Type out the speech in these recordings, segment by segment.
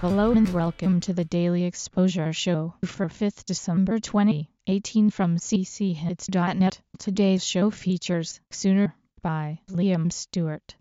Hello and welcome to the Daily Exposure Show for 5th December 2018 from cchits.net. Today's show features Sooner by Liam Stewart.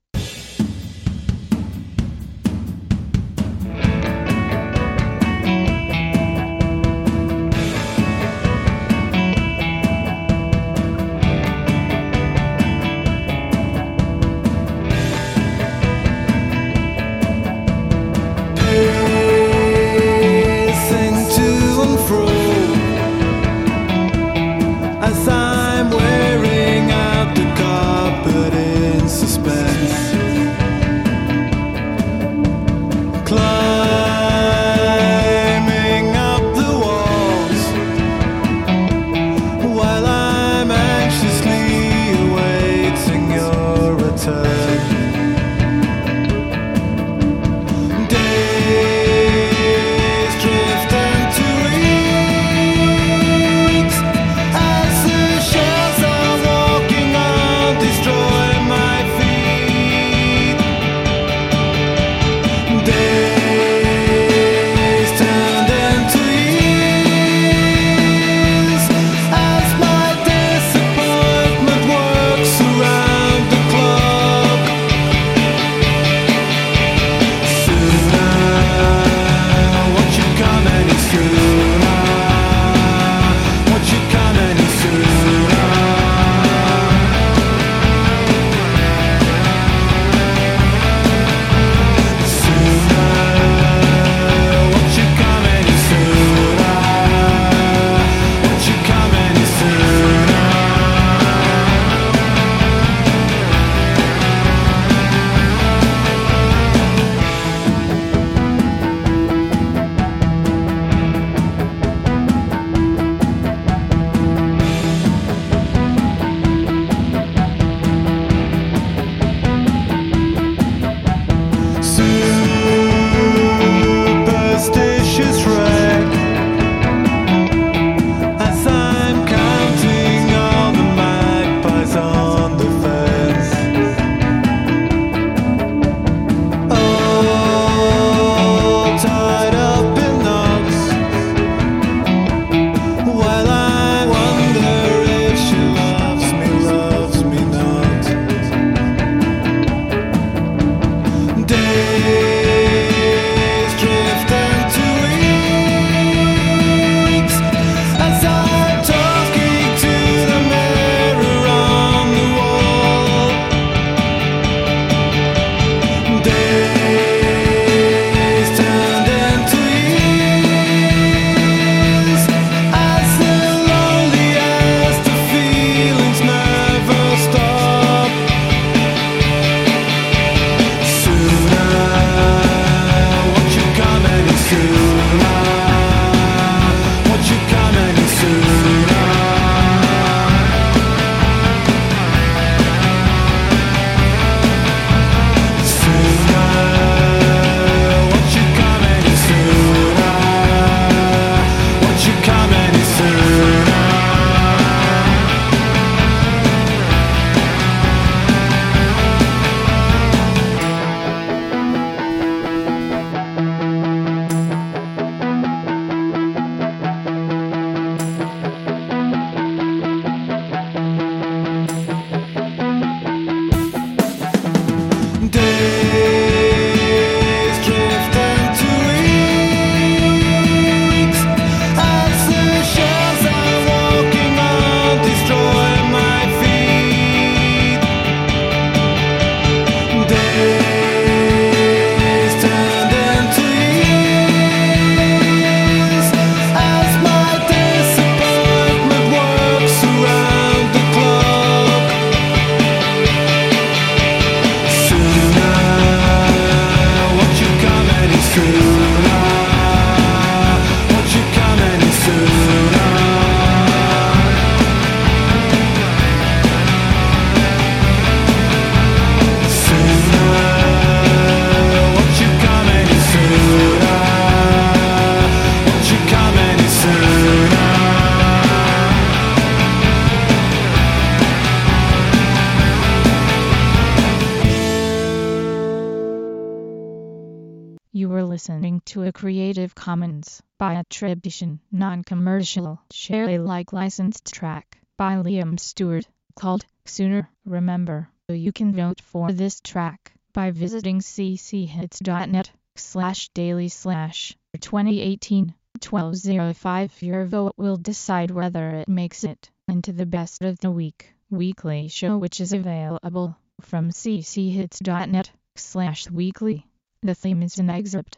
Listening to a Creative Commons by attribution, non-commercial, share Alike licensed track by Liam Stewart called Sooner. Remember, you can vote for this track by visiting cchits.net slash daily slash 2018 1205. Your vote will decide whether it makes it into the best of the week weekly show which is available from cchits.net slash weekly. The theme is an excerpt